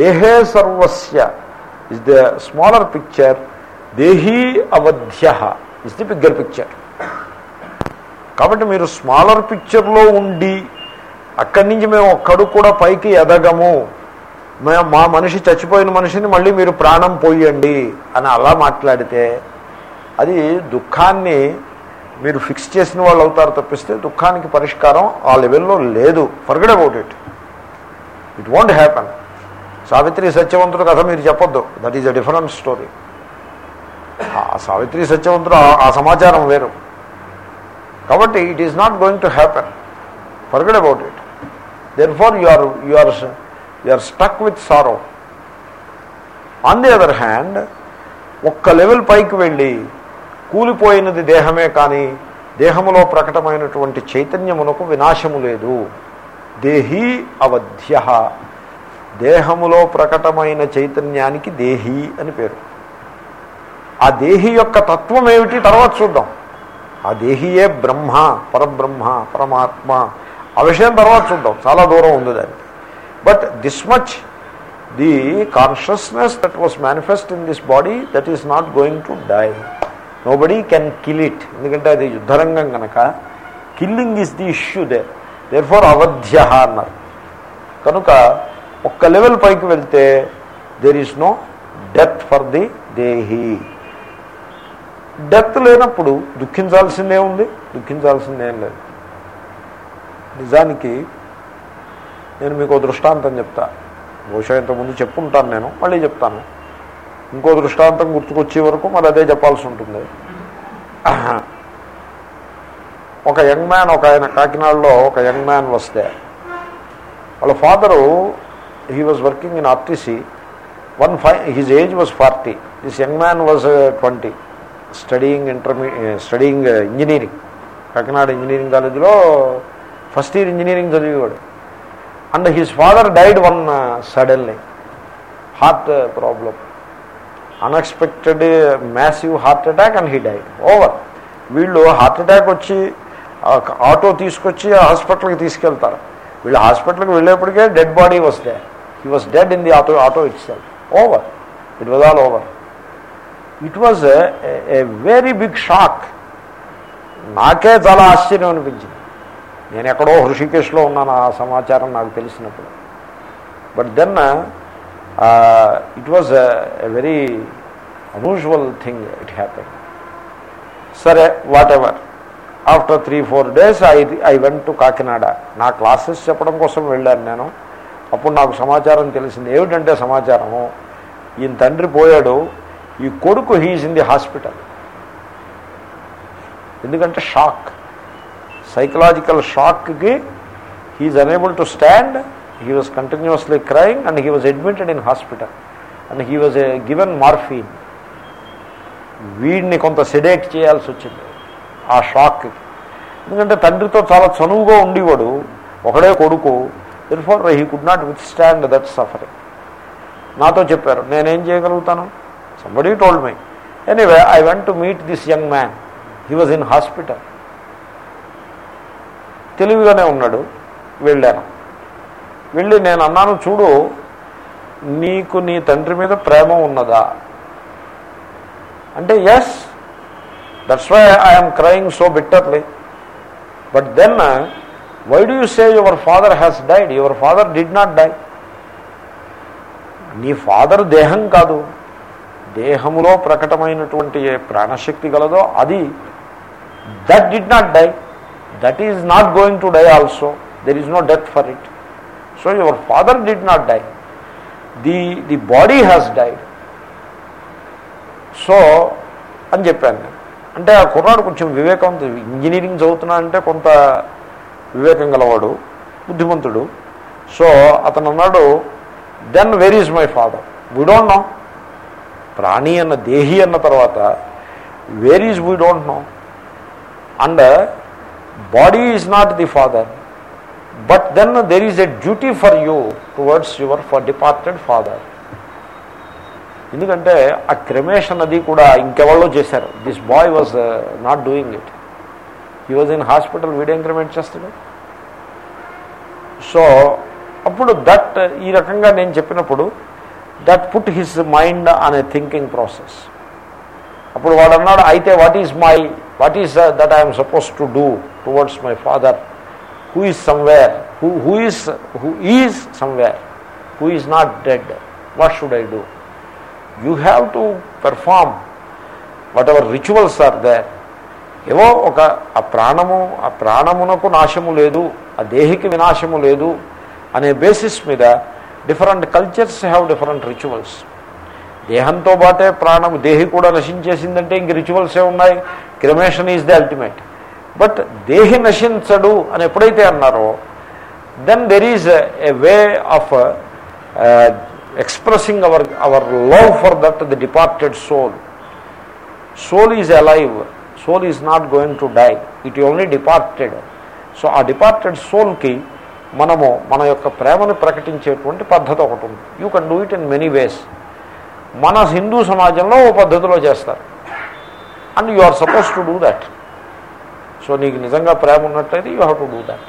దేహే సర్వస్య. Is the smaller picture దేహీ అవధ్య. ఇస్ ది బిగ్గర్ పిక్చర్ కాబట్టి మీరు స్మాలర్ పిక్చర్లో ఉండి అక్కడి నుంచి మేము ఒక్కడు కూడా పైకి ఎదగము. మా మనిషి చచ్చిపోయిన మనిషిని మళ్ళీ మీరు ప్రాణం పోయండి అని అలా మాట్లాడితే అది దుఃఖాన్ని మీరు ఫిక్స్ చేసిన వాళ్ళు అవుతారు తప్పిస్తే దుఃఖానికి పరిష్కారం ఆ లెవెల్లో లేదు. Forget about it it won't happen Savitri Satyavantudu కథ మీరు చెప్పొద్దు. That is a different story ఆ సావిత్రి సత్యవంతుడు ఆ- సమాచారం వేరు. కాబట్టి it is not going to happen forget about it then for you are you are you are stuck with sorrow on the other hand ఒక్క level పైకి వెళ్ళి కూలిపోయినది దేహమే కానీ దేహములో ప్రకటమైనటువంటి చైతన్యమునకు వినాశము లేదు. దేహీ అవధ్య. దేహములో ప్రకటమైన చైతన్యానికి దేహి అని పేరు. ఆ దేహి యొక్క తత్వం ఏమిటి తర్వాత చూద్దాం. ఆ దేహియే బ్రహ్మ పరబ్రహ్మ పరమాత్మ. ఆ విషయం తర్వాత చూద్దాం. చాలా దూరం ఉంది దానికి. But this much the consciousness that was manifest in this body that is not going to die nobody can kill it ఎందుకంటే అది యుద్ధరంగం కనుక killing is the issue they therefore అవధ్య అన్నారు. కనుక ఒక్క లెవెల్ పైకి వెళ్తే there is no death for the దేహి. డెత్ లేనప్పుడు దుఃఖించాల్సిందే ఉంది దుఃఖించాల్సిందేం లేదు. నిజానికి నేను మీకు దృష్టాంతం చెప్తా. బహుశా ఇంతకుముందు చెప్పుంటాను నేను మళ్ళీ చెప్తాను. ఇంకో దృష్టాంతం గుర్తుకొచ్చే వరకు మరి అదే చెప్పాల్సి ఉంటుంది. ఒక యంగ్ మ్యాన్ ఒక ఆయన కాకినాడలో ఒక యంగ్ మ్యాన్ వస్తే వాళ్ళ father he was working in RTC one five his age was forty this young man was twenty studying intermediate studying engineering Kakinada engineering కాలేజీలో first year engineering చదివేవాడు. And his father died one suddenly heart problem unexpected massive heart attack and he died over వీళ్ళు heart attack వచ్చి auto తీసుకొచ్చి హాస్పిటల్కి తీసుకెళ్తారు. వీళ్ళు హాస్పిటల్కి వెళ్ళేప్పటికే dead body వస్తే he was dead in the auto auto it self over it was all over it was a very big shock నాకే చాలా ఆశ్చర్యం అనిపించింది. నేను ఎక్కడో హృషికేశ్లో ఉన్నాను ఆ సమాచారం నాకు తెలిసినప్పుడు. But then it was a very unusual thing it happen సరే whatever after three four days I I went to Kakinada. నా క్లాసెస్ చెప్పడం కోసం వెళ్ళాను నేను. అప్పుడు నాకు సమాచారం తెలిసింది. ఏమిటంటే సమాచారము? ఈయన తండ్రి పోయాడు. ఈ కొడుకు హీజ్ ఇన్ ది హాస్పిటల్. ఎందుకంటే shock. Psychological షాక్కి he is unable to stand. He was continuously crying and he was admitted in hospital. And he was given morphine. వీడిని కొంత సెడేట్ చేయాల్సి వచ్చింది ఆ షాక్కి. ఎందుకంటే తండ్రితో చాలా చనువుగా ఉండేవాడు. ఒకడే కొడుకు. For he could not withstand that suffering నాతో చెప్పారు నేనేం చేయగలుగుతాను? Somebody told my anyway I went to meet this young man he was in hospital తెలివిగానే ఉన్నాడు. వెళ్ళాను. వెళ్ళి నేను అన్నాను చూడు నీకు నీ తండ్రి మీద ప్రేమ ఉన్నదా? అంటే yes that's why I'm crying so bitterly but then why do you say your father has died your father did not die నీ ఫాదర్ దేహం కాదు. దేహములో ప్రకటమైనటువంటి ఏ ప్రాణశక్తి గలదో అది that did not die that is not going to die also there is no death for it so your father did not die the the body has died so అని చెప్పాను అంటే ఆ కుర్రాడు కొంచెం వివేకం ఇంజనీరింగ్ చదువుతున్నా అంటే కొంత వివేకం గలవాడు బుద్ధిమంతుడు. సో అతను అన్నాడు then where is my father we don't know ప్రాణి అన్న దేహి అన్న తర్వాత where is we don't know and body is not the father but then there is a duty for you towards your for departed father ఎందుకంటే ఆ cremation అది కూడా ఇంకెవరో చేశారు. This boy was not doing it he was in hospital వీడేం cremate చేస్తాడు. So అప్పుడు that ఈ రకంగా నేను చెప్పినప్పుడు దట్ పుట్ హిస్ మైండ్ అనే థింకింగ్ ప్రాసెస్ అప్పుడు వాడు అన్నాడు అయితే what is my what is that I'm suppose to do towards my father who is somewhere who who is who is somewhere who is not dead what should I do you have to perform whatever rituals are there ఏవో ఒక ఆ ప్రాణము ఆ ప్రాణమునకు నాశము లేదు ఆ దేహికి వినాశము లేదు అనే బేసిస్ మీద different cultures have different rituals దేహంతో పాటే ప్రాణము దేహి కూడా నశించేసిందంటే ఇంక రిచువల్సే ఉన్నాయి? Cremation is the ultimate but దేహి నశించడు అని ఎప్పుడైతే అన్నారో then there is a way of expressing our our love for that the departed soul soul is alive soul is not going to die it only departed so ఆ departed సోల్కి మనము మన యొక్క ప్రేమను ప్రకటించేటువంటి పద్ధతి ఒకటి ఉంది. You can do it in many ways మన హిందూ సమాజంలో ఓ పద్ధతిలో చేస్తారు. And you are supposed to do that so నీకు నిజంగా ప్రేమ ఉన్నట్లయితే you have to do that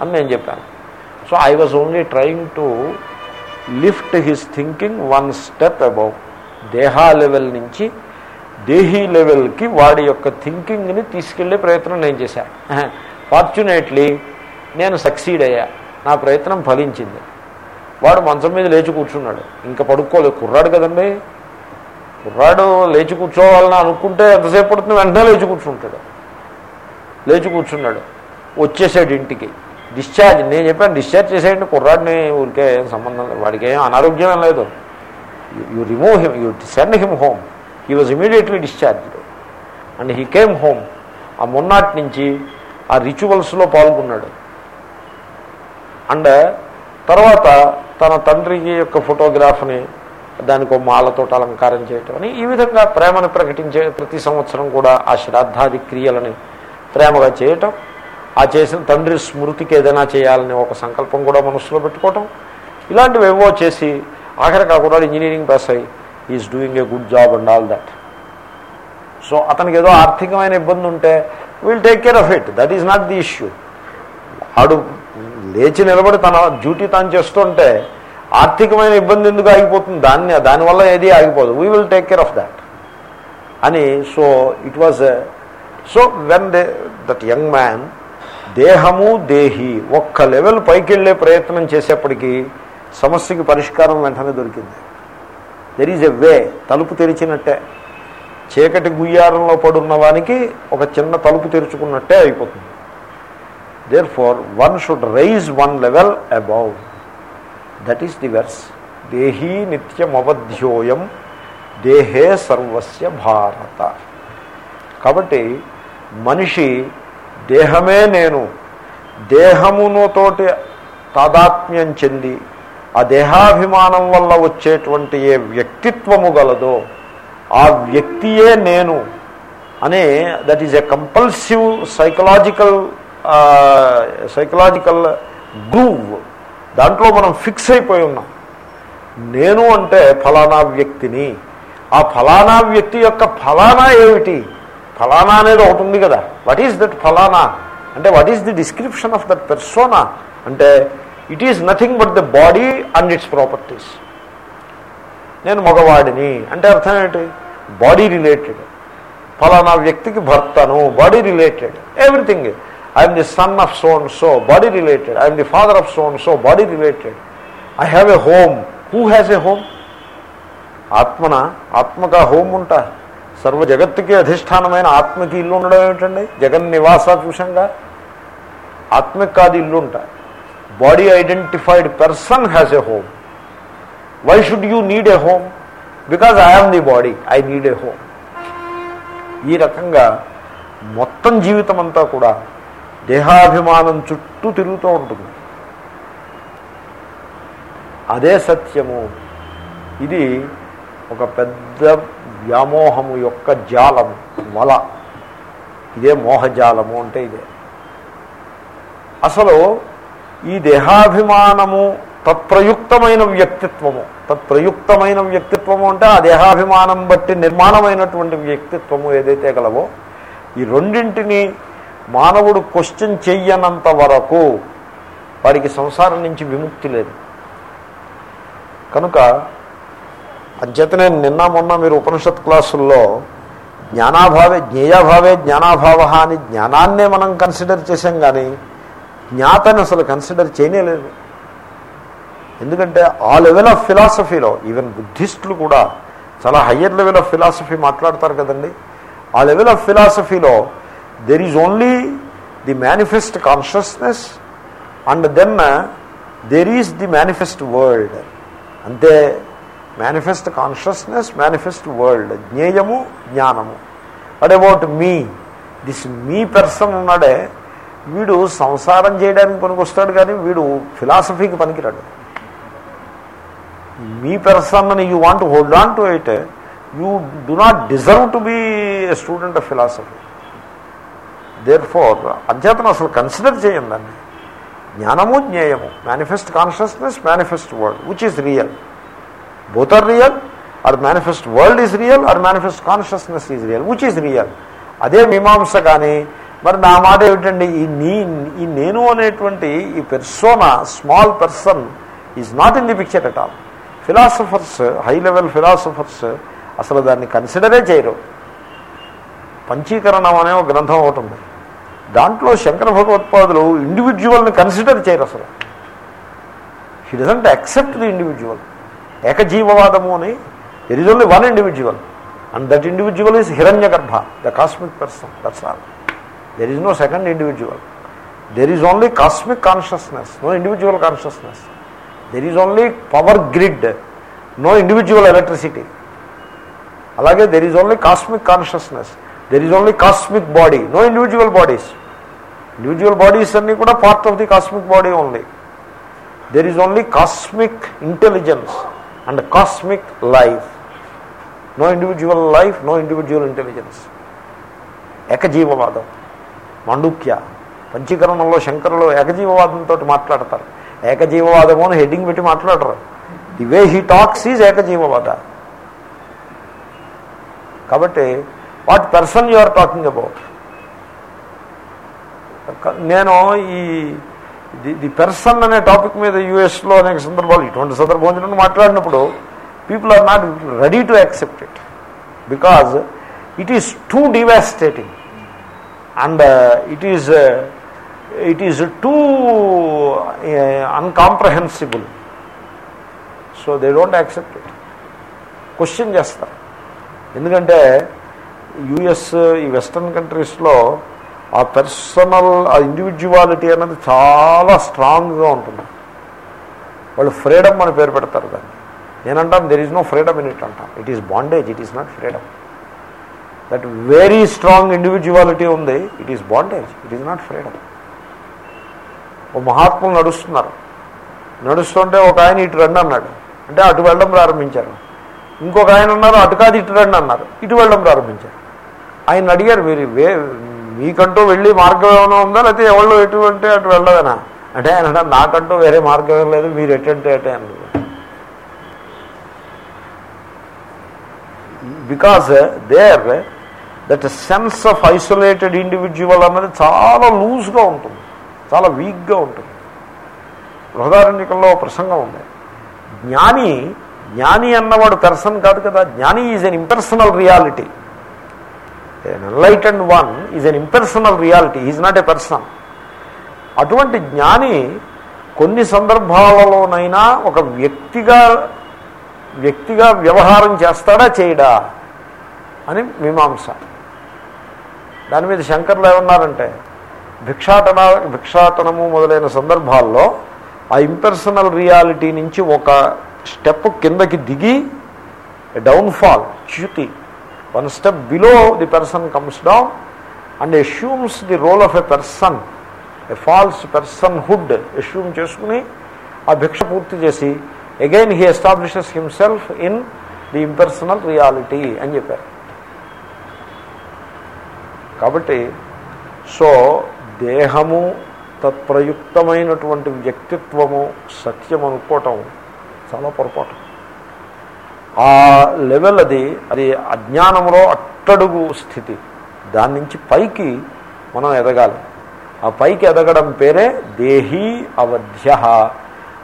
అని నేను చెప్పాను. So I was only trying to lift his thinking one step above దేహా level నుంచి దేహీ లెవెల్కి వాడి యొక్క థింకింగ్ని తీసుకెళ్ళే ప్రయత్నం నేను చేశాను ఫార్చునేట్లీ నేను సక్సీడ్ అయ్యా. నా ప్రయత్నం ఫలించింది. వాడు మంచం మీద లేచి కూర్చున్నాడు. ఇంకా పడుకోలేదు. కుర్రాడు కదండి. కుర్రాడు లేచి కూర్చోవాలని అనుకుంటే ఎంతసేపు పడుతుంది? వెంటనే లేచి కూర్చుంటాడు. లేచి కూర్చున్నాడు. వచ్చేసాడు ఇంటికి. డిశ్చార్జ్ నేను చెప్పాను డిశ్చార్జ్ చేసేయండి. కుర్రాడిని ఊరికే ఏం సంబంధం లేదు. వాడికి ఏం అనారోగ్యం ఏం లేదు. You remove him you send him home. He was immediately discharged and he came home ఆ మొన్నటి నుంచి ఆ రిచువల్స్లో పాల్గొన్నాడు. అండ్ uh, తర్వాత తన తండ్రి యొక్క ఫోటోగ్రాఫ్ని దానికి మాలతో అలంకారం చేయటం అని ఈ విధంగా ప్రేమను ప్రకటించే ప్రతి సంవత్సరం కూడా ఆ శ్రాద్ధాది క్రియలని ప్రేమగా చేయటం ఆ చేసిన తండ్రి స్మృతికి ఏదైనా చేయాలని ఒక సంకల్పం కూడా మనసులో పెట్టుకోవటం. ఇలాంటివి ఏవో చేసి ఆఖరి కాకుండా ఇంజనీరింగ్ పాస్ అయ్యి is doing a good job and all that so అతనికి ఏదో ఆర్థికమైన ఇబ్బంది ఉంటే will take care of it that is not the issue ఆడు లేచి నిలబడి తన డ్యూటీ తాను చేస్తుంటే ఆర్థికమైన ఇబ్బంది ఎందుకు ఆగిపోతుంది? దాన్ని దానివల్ల ఏది ఆగిపోదు. We will take care of that అని so it was so when they that young man దేహము దేహి ఒక్క లెవెల్ పైకి వెళ్ళే ప్రయత్నం చేసేప్పటికీ సమస్యకి పరిష్కారం వెంటనే దొరికింది. దెర్ ఈజ్ ఎ వే తలుపు తెరిచినట్టే. చీకటి గుయ్యారంలో పడున్న వానికి ఒక చిన్న తలుపు తెరుచుకున్నట్టే అయిపోతుంది. Therefore one should rise one level above that is the verse దేహీ నిత్యమవధ్యోయం దేహే సర్వస్య భారత. కాబట్టి మనిషి దేహమే నేను దేహమునతోటి తాదాత్మ్యం చెంది ఆ దేహాభిమానం వల్ల వచ్చేటువంటి ఏ వ్యక్తిత్వము గలదో ఆ వ్యక్తియే నేను అనే that is a compulsive psychological psychological groove దాంట్లో మనం ఫిక్స్ అయిపోయి ఉన్నాం. నేను అంటే ఫలానా వ్యక్తిని. ఆ ఫలానా వ్యక్తి యొక్క ఫలానా ఏమిటి? ఫలానా అనేది ఒకటి ఉంది కదా. వాట్ ఈస్ దట్ ఫలానా? అంటే what is the description of that persona అంటే it is nothing but the body and its properties నేను మగవాడిని అంటే అర్థం ఏంటి? బాడీ రిలేటెడ్ ఫలానా వ్యక్తికి భర్తను body related everything I'm the son of son so body related I'm the father of son so body related I have a home who has a home ఆత్మన? ఆత్మక హోమ్ ఉంటా. సర్వ జగత్తుకి అధిష్టానమైన ఆత్మకి ఇల్లు ఉండడం ఏమిటండి? జగన్ నివాస చూసంగా ఆత్మకి కాదు ఇల్లు ఉంటాయి body identified person has a home why should you need a home because I'm the body I need a home ఈ రకంగా మొత్తం జీవితం అంతా కూడా దేహాభిమానం చుట్టూ తిరుగుతూ ఉంటుంది. అదే సత్యము. ఇది ఒక పెద్ద వ్యామోహము యొక్క జాలము వల. ఇదే మోహజాలము అంటే ఇదే. అసలు ఈ దేహాభిమానము తత్ప్రయుక్తమైన వ్యక్తిత్వము. తత్ప్రయుక్తమైన వ్యక్తిత్వము అంటే ఆ దేహాభిమానం బట్టి నిర్మాణమైనటువంటి వ్యక్తిత్వము ఏదైతే గలవో ఈ రెండింటిని మానవుడు క్వశ్చన్ చెయ్యనంత వరకు వాడికి సంసారం నుంచి విముక్తి లేదు. కనుక అంచేతనే నిన్న మొన్న మీరు ఉపనిషత్ క్లాసుల్లో జ్ఞానాభావే జ్ఞేయాభావే జ్ఞానాభావ అని జ్ఞానాన్నే మనం కన్సిడర్ చేసాం కానీ జ్ఞాతని అసలు కన్సిడర్ చేయలేదు ఎందుకంటే ఆ లెవెల్ ఆఫ్ ఫిలాసఫీలో ఈవెన్ బుద్ధిస్టులు కూడా చాలా హయ్యర్ లెవెల్ ఆఫ్ ఫిలాసఫీ మాట్లాడతారు కదండి. ఆ level of ఫిలాసఫీలో there is only the manifest consciousness and then there is the manifest world అంతే మేనిఫెస్ట్ కాన్షియస్నెస్ మేనిఫెస్ట్ వరల్డ్ జ్ఞేయము జ్ఞానము. What about me this me person ఉన్నాడే వీడు సంసారం చేయడానికి పనికొస్తాడు కానీ వీడు ఫిలాసఫీకి పనికిరాడు. Me person you want hold on to it you do not deserve to be a student of philosophy therefore అధ్యాత్మం అసలు కన్సిడర్ చేయండి దాన్ని. జ్ఞానము జ్ఞేయము manifest consciousness manifest world which is real both are real or manifest world is real or manifest consciousness is real which is real అదే మీమాంస కానీ మరి నా మాట ఏమిటండి? ఈ నీ ఈ నేను అనేటువంటి ఈ persona small person is not in the picture at all philosophers high level philosophers అసలు దాన్ని కన్సిడరే చేయరు. పంచీకరణం అనే ఒక గ్రంథం ఒకటి ఉంది. దాంట్లో శంకర భగవత్పాదులు ఇండివిజువల్ని కన్సిడర్ చేయరు అసలు. He doesn't accept the individual ఏకజీవవాదము అని there is only one individual and that individual is Hiranyagarbha the cosmic person that's all there is no second individual there is only cosmic consciousness no individual consciousness there is only power grid no individual electricity అలాగే there is only cosmic consciousness there is only cosmic body no individual bodies individual bodies అన్నీ కూడా part of the cosmic body only there is only cosmic intelligence and cosmic life no individual life no individual intelligence ఏకజీవవాదం Mandukya. పంచీకరణంలో శంకరులు ఏకజీవవాదంతో మాట్లాడతారు. ఏకజీవవాదము అని heading పెట్టి మాట్లాడరు. The way he talks is ఏకజీవవాద. కాబట్టి what person you are talking about నేను ఈ ది ది పెర్సన్ అనే టాపిక్ మీద యూఎస్లో అనేక సందర్భాలు ఇటువంటి సందర్భం మాట్లాడినప్పుడు people are not ready to accept it because it is too devastating and it is it is too incomprehensible so they don't accept it question చేస్తారు ఎందుకంటే యుఎస్ uh, ఈ వెస్టర్న్ కంట్రీస్లో ఆ పర్సనల్ ఆ ఇండివిజువాలిటీ అన్నది చాలా స్ట్రాంగ్గా ఉంటుంది. వాళ్ళు ఫ్రీడమ్ అని పేరు పెడతారు దాన్ని. నేనంటాను there is no freedom in it అంటాను it is bondage it is not freedom that very strong individuality ఉంది. It is bondage it is not freedom ఓ మహాత్ములు నడుస్తున్నారు. నడుస్తుంటే ఒక ఆయన ఇటు రండి అన్నాడు. అంటే అటు వెళ్ళడం ప్రారంభించారు. ఇంకొక ఆయన ఉన్నారు అటు కాదు ఇటు రండి అన్నారు. ఇటు వెళ్ళడం ప్రారంభించారు. ఆయన అడిగారు మీరు వే మీకంటూ వెళ్ళి మార్గం ఏమైనా ఉందా? లేకపోతే ఎవరు ఎటు అంటే అటు వెళ్ళదనా అంటే ఆయన నాకంటూ వేరే మార్గం ఏం లేదు. మీరు ఎటంటే అటే అన్నారు they there that sense of isolated individual అన్నది చాలా లూజ్గా ఉంటుంది. చాలా వీక్గా ఉంటుంది. బృహదారణ్యకంలో ప్రసంగం ఉంది. జ్ఞాని జ్ఞాని అన్నవాడు పర్సన్ కాదు కదా. జ్ఞాని is an impersonal reality enlightened one is an impersonal reality is not a person అటువంటి జ్ఞాని కొన్ని సందర్భాలలోనైనా ఒక వ్యక్తిగా వ్యక్తిగా వ్యవహారం చేస్తాడా చేయడా అని మీమాంస. దాని మీద శంకర్లు ఏమన్నారంటే భిక్షాటన భిక్షాటనము మొదలైన సందర్భాల్లో ఆ ఇంపర్సనల్ రియాలిటీ నుంచి ఒక స్టెప్ కిందకి దిగి downfall చ్యుతి. One step below the person comes down and assumes the role of a person a false personhood assume చేసుకుని ఆ భిక్ష పూర్తి చేసి again he establishes himself in the impersonal reality అని చెప్పారు. కాబట్టి సో దేహము తత్ప్రయుక్తమైనటువంటి వ్యక్తిత్వము సత్యం అనుకోవటం చాలా పొరపాటు. ఆ లెవెల్ అది అది అజ్ఞానంలో అట్టడుగు స్థితి. దాని నుంచి పైకి మనం ఎదగాలి. ఆ పైకి ఎదగడం పేరే దేహీ అవధ్య.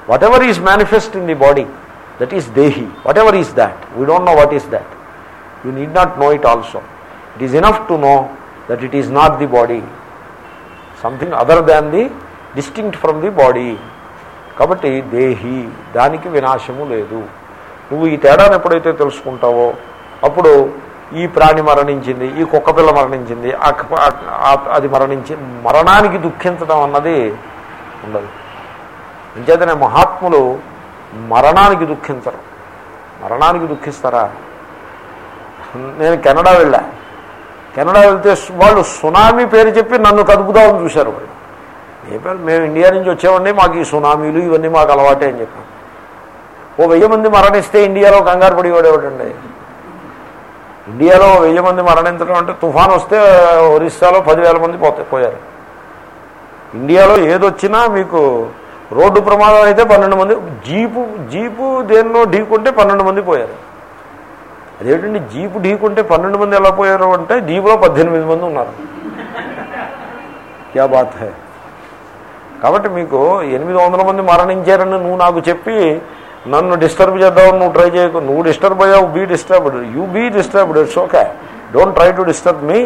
Whatever is manifest in the body that is దేహి. Whatever is that we don't know what is that you need not know it also it is enough to know that it is not the body something other than the distinct from the body కాబట్టి దేహి దానికి వినాశము లేదు. నువ్వు ఈ తేడాను ఎప్పుడైతే తెలుసుకుంటావో అప్పుడు ఈ ప్రాణి మరణించింది ఈ కుక్కపిల్ల మరణించింది అది మరణించి మరణానికి దుఃఖించడం అన్నది ఉండదు. అంచేతనే మహాత్ములు మరణానికి దుఃఖించరు. మరణానికి దుఃఖిస్తారా? నేను కెనడా వెళ్ళా. కెనడా వెళ్తే వాళ్ళు సునామీ పేరు చెప్పి నన్ను కదుపుదామని చూశారు వాళ్ళు. ఏ పేరు? మేము ఇండియా నుంచి వచ్చామండి మాకు ఈ సునామీలు ఇవన్నీ మాకు అలవాటే అని చెప్పాం. ఓ వెయ్యి మంది మరణిస్తే ఇండియాలో కంగారు పడేవాడేవాడండి ఇండియాలో వెయ్యి మంది మరణించడం అంటే తుఫాన్ వస్తే ఒరిస్సాలో పదివేల మంది పోతే పోయారు. ఇండియాలో ఏదొచ్చినా మీకు రోడ్డు ప్రమాదం అయితే పన్నెండు మంది జీపు జీపు దేన్నో ఢీకుంటే పన్నెండు మంది పోయారు. అదేంటండి జీపు ఢీకుంటే పన్నెండు మంది ఎలా పోయారు అంటే జీపులో పద్దెనిమిది మంది ఉన్నారు. క్యా బాత్ కాబట్టి మీకు ఎనిమిది వందల మంది మరణించారని నువ్వు నాకు చెప్పి నన్ను డిస్టర్బ్ చేద్దామని నువ్వు ట్రై చేయకు. నువ్వు డిస్టర్బ్ అయ్యావు be disturbed you be disturbed it's okay. Don't try to disturb me.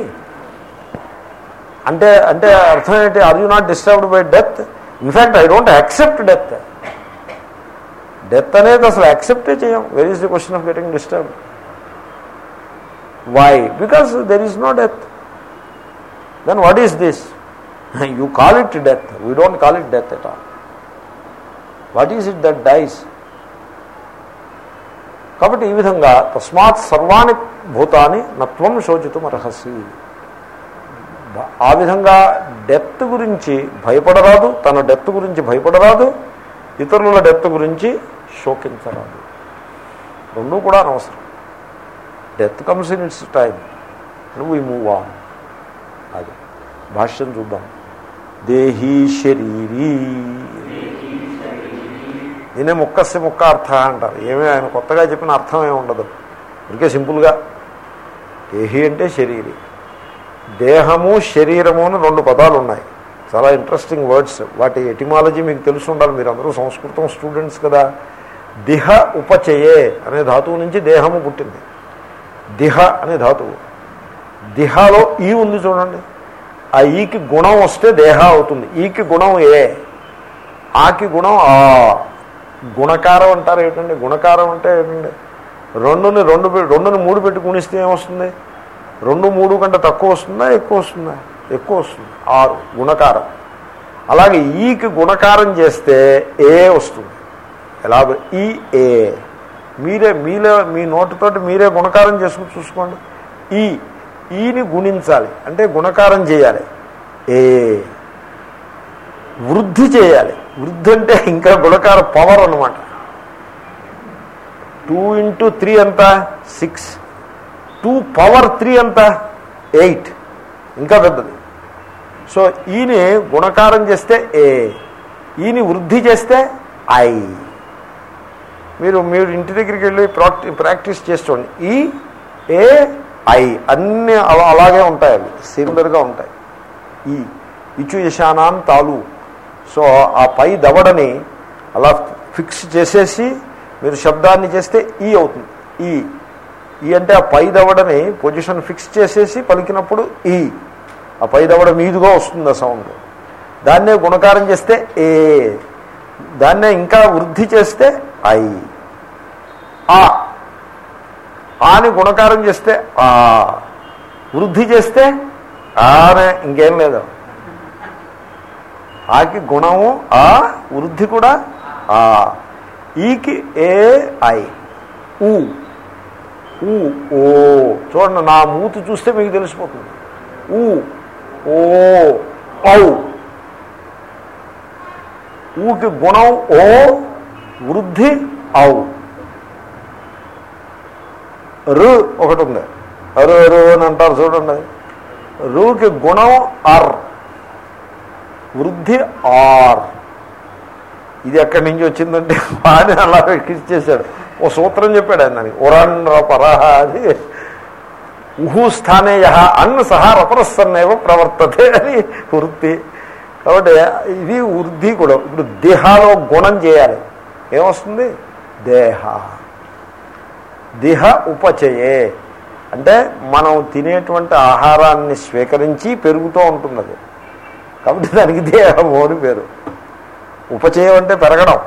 అంటే అంటే అర్థం ఏంటి? Are you not disturbed by death? In fact I don't accept death. Death అనేది అసలు యాక్సెప్టే చేయం. Where is the question of getting disturbed. Why because there is no death then what is this you call it death we don't call it death at all. What is it that dies కాబట్టి ఈ విధంగా తస్మాత్ సర్వాణి భూతాన్ని నత్వం శోచితం అర్హసి. ఆ విధంగా death గురించి భయపడరాదు తన డెత్ గురించి భయపడరాదు ఇతరుల డెత్ గురించి శోకించరాదు. రెండూ కూడా అనవసరం. Death comes in its time we move on అది భాష్యం చూద్దాం. దేహీ శరీరీ. దీనే ముక్కస్య ముక్క అర్థ అంటారు. ఏమీ ఆయన కొత్తగా చెప్పిన అర్థం ఏమి ఉండదు. ఇంకే సింపుల్గా దేహి అంటే శరీరి. దేహము శరీరము అని రెండు పదాలు ఉన్నాయి. చాలా ఇంట్రెస్టింగ్ వర్డ్స్ వాటి ఎటిమాలజీ మీకు తెలుసు ఉండాలి. మీరు అందరూ సంస్కృతం స్టూడెంట్స్ కదా. దిహ ఉపచయే అనే ధాతువు నుంచి దేహము పుట్టింది. దిహ అనే ధాతువు. దిహలో ఈ ఉంది చూడండి. ఆ ఈకి గుణం వస్తే దేహ అవుతుంది. ఈకి గుణం ఏ? ఆకి గుణం ఆ. గుణకారం అంటారు ఏంటండి? గుణకారం అంటే ఏంటండి? రెండుని రెండు రెండుని మూడు పెట్టి గుణిస్తే ఏమొస్తుంది? రెండు మూడు కంటే తక్కువ వస్తుందా? ఎక్కువ వస్తుందా? ఎక్కువ వస్తుంది. ఆరు. గుణకారం. అలాగే ఈకి గుణకారం చేస్తే ఏ వస్తుంది? ఎలాగో? ఈ ఏ. మీరే మీలే మీ నోటితోటి మీరే గుణకారం చేసుకుని చూసుకోండి. ఈ ఈని గుణించాలి. అంటే గుణకారం చేయాలి. ఏ వృద్ధి చేయాలి. వృద్ధి అంటే ఇంకా గుణకార పవర్ అనమాట టూ ఇంటూ త్రీ ఎంత? సిక్స్. టూ పవర్ త్రీ ఎంత? ఎయిట్. ఇంకా పెద్దది. సో ఈని గుణకారం చేస్తే ఏ ఈని వృద్ధి చేస్తే ఐ. మీరు మీరు ఇంటి దగ్గరికి వెళ్ళి ప్రాక్టీ ప్రాక్టీస్ చేస్తుండి. ఈ ఏ ఐ అన్నీ అలా అలాగే ఉంటాయి అవి. సిమిలర్గా ఉంటాయి. ఈ ఇచు యశానాన్ తాలు. సో ఆ పై దవడని అలా ఫిక్స్ చేసేసి మీరు శబ్దాన్ని చేస్తే ఈ అవుతుంది. ఈ. ఈ అంటే ఆ పై దవడని పొజిషన్ ఫిక్స్ చేసేసి పలికినప్పుడు ఈ. ఆ పై దవడ మీదుగా వస్తుంది ఆ సౌండ్. దాన్నే గుణకారం చేస్తే ఏ. దాన్నే ఇంకా వృద్ధి చేస్తే ఐ. ఆ ఆని గుణకారం చేస్తే ఆ వృద్ధి చేస్తే ఆనే ఇంకేం లేదు. ఆకి గుణము ఆ వృద్ధి కూడా ఆ. ఈకి ఏ ఐ ఊ ఊ ఓ. చూడండి నా మూతి చూస్తే మీకు తెలిసిపోతుంది. ఊ ఓ ఔ. ఊకి గుణం ఓ వృద్ధి ఔ. రు ఒకటి ఉంది. అరు అరు అని అంటారు చూడండి. రూకి గుణం ఆర్. వృద్ధి ఆర్. ఇది ఎక్కడి నుంచి వచ్చిందంటే వాడిని అలా చేశాడు. ఓ సూత్రం చెప్పాడు ఆయన దానికి. ఉరన్ర రపరహ అది ఉహు స్థానేయ అన్న సహా రపరస్సన్నేవ ప్రవర్తతే అని వృత్తి. కాబట్టి ఇది వృద్ధి కూడా. ఇప్పుడు దేహాలో గుణం చేయాలి. ఏమొస్తుంది? దేహ. దేహ ఉపచయే. అంటే మనం తినేటువంటి ఆహారాన్ని స్వీకరించి పెరుగుతూ ఉంటుంది అది కాబట్టి దానికి దేహము అని పేరు. ఉపచయం అంటే పెరగడం.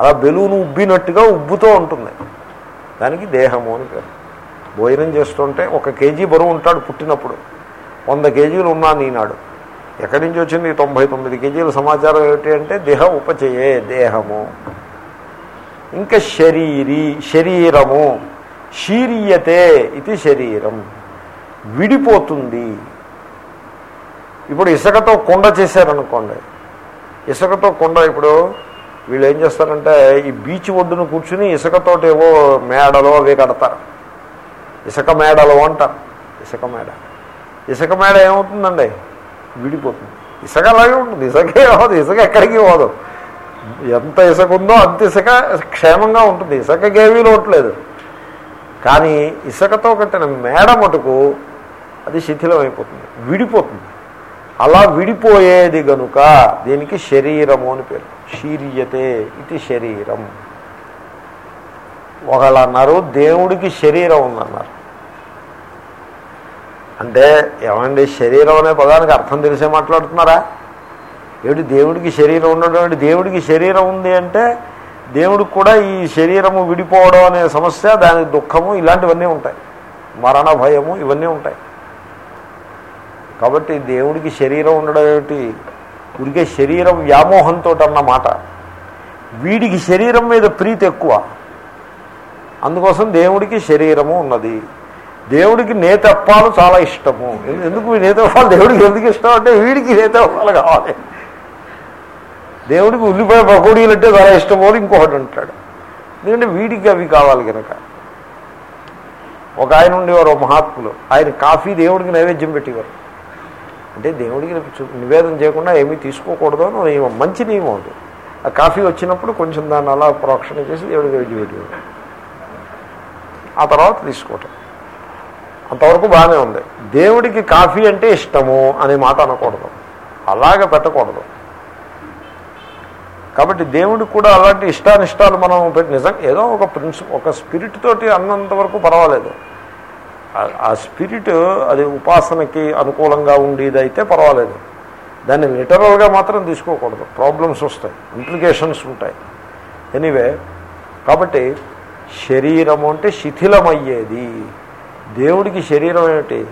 అలా బెలూను ఉబ్బినట్టుగా ఉబ్బుతూ ఉంటుంది. దానికి దేహము అని పేరు. భోజనం చేస్తుంటే ఒక కేజీ బరువు ఉంటాడు పుట్టినప్పుడు. వంద కేజీలు ఉన్నాను ఈనాడు ఎక్కడి నుంచి వచ్చింది తొంభై తొమ్మిది కేజీల సమాచారం ఏమిటి అంటే దేహ ఉపచయే దేహము. ఇంకా శరీరీ శరీరము. శీరియతే ఇది శరీరం. విడిపోతుంది. ఇప్పుడు ఇసుకతో కుండ చేశారనుకోండి. ఇసుకతో కుండ ఇప్పుడు వీళ్ళు ఏం చేస్తారంటే ఈ బీచ్ ఒడ్డున కూర్చుని ఇసుకతోటి ఏవో మేడలో అవి కడతారు. ఇసుక మేడలు అంటారు. ఇసుక మేడ. ఇసుక మేడ ఏమవుతుందండి? విడిపోతుంది. ఇసుక అలాగే ఉంటుంది. ఇసుకే పోదు ఇసుక ఎక్కడికి పోదు. ఎంత ఇసుక ఉందో అంత ఇసుక క్షేమంగా ఉంటుంది. ఇసుకకేమీ లోట్లేదు కానీ ఇసుకతో కట్టిన మేడ మటుకు అది శిథిలమైపోతుంది విడిపోతుంది. అలా విడిపోయేది గనుక దీనికి శరీరము అని పేరు. శీర్యతే ఇది శరీరం. ఒకళ్ళు అన్నారు దేవుడికి శరీరం ఉందన్నారు. అంటే ఏమండి శరీరం అనే పదానికి అర్థం తెలిసే మాట్లాడుతున్నారా? ఏమిటి దేవుడికి శరీరం ఉండడం ఏంటి దేవుడికి శరీరం ఉంది అంటే దేవుడికి కూడా ఈ శరీరము విడిపోవడం అనే సమస్య దానికి దుఃఖము ఇలాంటివన్నీ ఉంటాయి. మరణ భయము ఇవన్నీ ఉంటాయి. కాబట్టి దేవుడికి శరీరం ఉండడం ఏమిటి? ఉరికే శరీరం వ్యామోహంతో అన్న మాట వీడికి శరీరం మీద ప్రీతి ఎక్కువ. అందుకోసం దేవుడికి శరీరము ఉన్నది. దేవుడికి నేతప్పాలు చాలా ఇష్టము. ఎందుకు? నేతప్పాలు దేవుడికి ఎందుకు ఇష్టం అంటే వీడికి నేతప్పాలు కావాలి. దేవుడికి ఉల్లిపాయ పకోడీలు అంటే చాలా ఇష్టం అని ఇంకొకటి అంటాడు. ఎందుకంటే వీడికి అవి కావాలి కనుక ఒక ఆయన ఉండేవారు మహాత్ములు. ఆయన కాఫీ దేవుడికి నైవేద్యం పెట్టేవారు. అంటే దేవుడికి నివేదన చేయకుండా ఏమీ తీసుకోకూడదు అని నియమం మంచి నియమం అది. ఆ కాఫీ వచ్చినప్పుడు కొంచెం దాన్ని అలా ప్రోక్షణ చేసి దేవుడికి నైవేద్యం పెట్టేవారు. ఆ తర్వాత తీసుకోవటం. అంతవరకు బాగానే ఉంది. దేవుడికి కాఫీ అంటే ఇష్టము అనే మాట అనకూడదు. అలాగ పెట్టకూడదు. కాబట్టి దేవుడికి కూడా అలాంటి ఇష్టానిష్టాలు మనం పెట్టి నిజం ఏదో ఒక ప్రిన్సిపల్ ఒక స్పిరిట్ తోటి అన్నంత వరకు పర్వాలేదు. ఆ- ఆ స్పిరిట్ అది ఉపాసనకి అనుకూలంగా ఉండేదైతే పర్వాలేదు. దాన్ని లిటరల్గా మాత్రం తీసుకోకూడదు. ప్రాబ్లమ్స్ వస్తాయి ఇంప్లికేషన్స్ ఉంటాయి. ఎనీవే కాబట్టి శరీరము అంటే శిథిలమయ్యేది. దేవుడికి శరీరం ఏమిటి?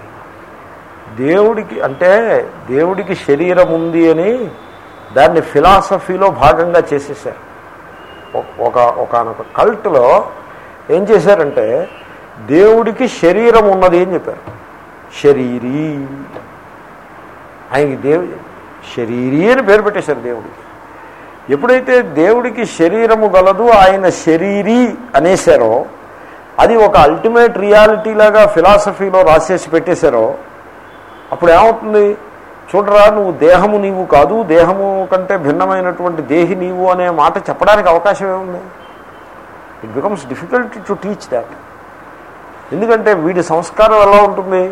దేవుడికి అంటే దేవుడికి శరీరం ఉంది అని దాన్ని ఫిలాసఫీలో భాగంగా చేసేసారు ఒక- ఒకనొక కల్ట్లో ఏం చేశారంటే దేవుడికి శరీరం ఉన్నది అని చెప్పారు. శరీరీ. ఆయనకి దేవు శరీరీ అని పేరు పెట్టేశారు దేవుడికి. ఎప్పుడైతే దేవుడికి శరీరము గలదు ఆయన శరీరీ అనేశారో అది ఒక అల్టిమేట్ రియాలిటీ లాగా ఫిలాసఫీలో రాసేసి పెట్టేశారో అప్పుడు ఏమవుతుంది? చూడరా నువ్వు దేహము నీవు కాదు దేహము కంటే భిన్నమైనటువంటి దేహి నీవు అనే మాట చెప్పడానికి అవకాశం ఏముంది? It becomes difficult to teach that ఎందుకంటే వీడి సంస్కారం ఎలా ఉంటుంది?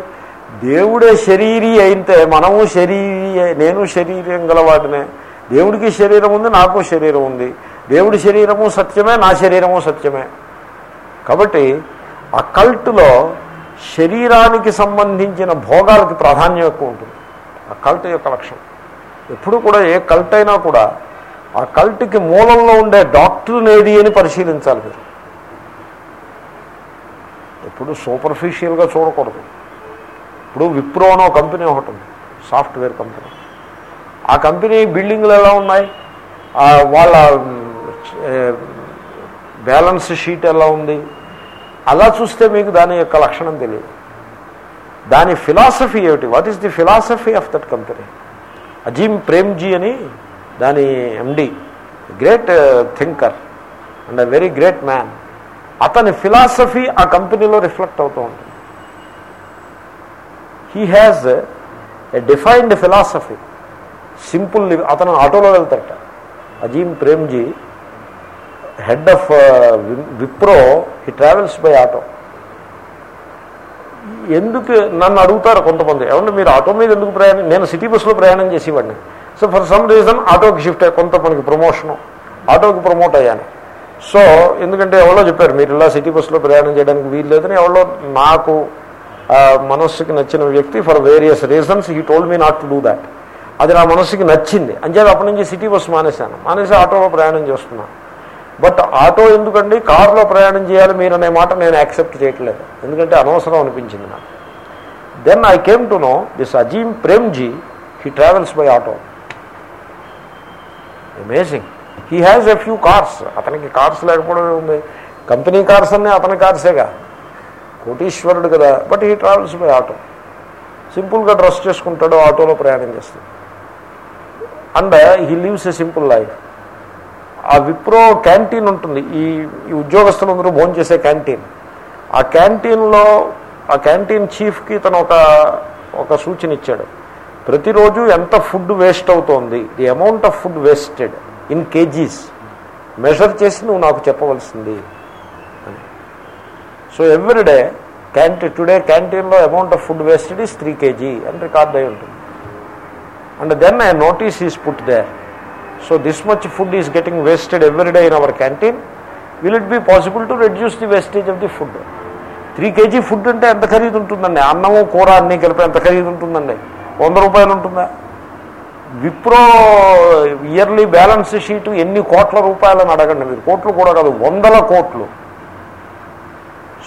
దేవుడే శరీరీ అయితే మనము శరీరీ నేను శరీరం గలవాడినే. దేవుడికి శరీరం ఉంది నాకు శరీరం ఉంది. దేవుడి శరీరము సత్యమే నా శరీరము సత్యమే. కాబట్టి ఆ కల్ట్లో శరీరానికి సంబంధించిన భోగాలకి ప్రాధాన్యం ఎక్కువ ఉంటుంది. ఆ కల్ట్ యొక్క లక్షణం. ఎప్పుడు కూడా ఏ కల్ట్ అయినా కూడా ఆ కల్ట్కి మూలంలో ఉండే డాక్టర్ ఏది అని పరిశీలించాలి మీరు. ఎప్పుడు సూపర్ఫిషియల్గా చూడకూడదు. ఇప్పుడు విప్రో అనో కంపెనీ ఒకటి ఉంది సాఫ్ట్వేర్ కంపెనీ. ఆ కంపెనీ బిల్డింగ్లు ఎలా ఉన్నాయి? వాళ్ళ బ్యాలెన్స్ షీట్ ఎలా ఉంది? అలా చూస్తే మీకు దాని యొక్క లక్షణం తెలియదు. దాని ఫిలాసఫీ ఏమిటి? What is the philosophy of that company Azim Premji అని దాని MD great thinker and a very great man అతని ఫిలాసఫీ ఆ కంపెనీలో రిఫ్లెక్ట్ అవుతూ ఉంటుంది. He has a defined philosophy simple అతను ఆటోలో వెళ్తాడట Azim Premji head of Wipro he travels by auto ఎందుకు నన్ను అడుగుతారు కొంతమంది? ఏమంటే మీరు ఆటో మీద ఎందుకు ప్రయాణం? నేను సిటీ బస్సులో ప్రయాణం చేసేవాడిని. సో ఫర్ సమ్ రీజన్ ఆటోకి షిఫ్ట్ అయ్యి. కొంత మనకి ప్రమోషను ఆటోకి ప్రమోట్ అయ్యాను. సో ఎందుకంటే ఎవరో చెప్పారు మీరు ఇలా సిటీ బస్సులో ప్రయాణం చేయడానికి వీలు లేదని ఎవరో నాకు మనస్సుకి నచ్చిన వ్యక్తి for various reasons he told me not to do that అది నా మనస్సుకి నచ్చింది. అంచేది అప్పటి నుంచి సిటీ బస్సు మానేశాను. మానేసి ఆటోలో ప్రయాణం చేస్తున్నాను. బట్ ఆటో ఎందుకండి? కారులో ప్రయాణం చేయాలి మీరు అనే మాట నేను యాక్సెప్ట్ చేయట్లేదు. ఎందుకంటే అనవసరం అనిపించింది నాకు. Then I came to know this Azim Premji he travels by auto amazing he has a few cars అతనికి కార్స్ లేకపోవడం ఉంది కంపెనీ కార్స్ అన్నీ అతని కార్సేగా కోటీశ్వరుడు కదా. But he travels by auto సింపుల్గా డ్రెస్ చేసుకుంటాడు ఆటోలో ప్రయాణం చేస్తాడు. And he lives a simple life ఆ విప్రో క్యాంటీన్ ఉంటుంది. ఈ ఈ ఉద్యోగస్తులందరూ భోజనం చేసే క్యాంటీన్. ఆ క్యాంటీన్లో ఆ క్యాంటీన్ చీఫ్కి తను ఒక ఒక సూచన ఇచ్చాడు ప్రతిరోజు ఎంత ఫుడ్ వేస్ట్ అవుతోంది? The amount of food wasted in KGs. Measure చేసి నువ్వు నాకు చెప్పవలసింది. అని. సో ఎవ్రీడే క్యాంటీన్ టుడే క్యాంటీన్లో amount of food wasted is three KG అని రికార్డ్ అయి ఉంటుంది. And then I notice is put there so this much food is getting wasted every day in our canteen will it be possible to reduce the wastage of the food three KG food అంటే ఎంత ఖరీదు ఉంటుందండి? అన్నము కూర అన్నీ కలిపి ఎంత ఖరీదు ఉంటుందండి? వంద రూపాయలు ఉంటుందా? విప్రో ఇయర్లీ బ్యాలెన్స్ షీటు ఎన్ని కోట్ల రూపాయలని అడగండి మీరు. కోట్లు కూడా కాదు వందల కోట్లు.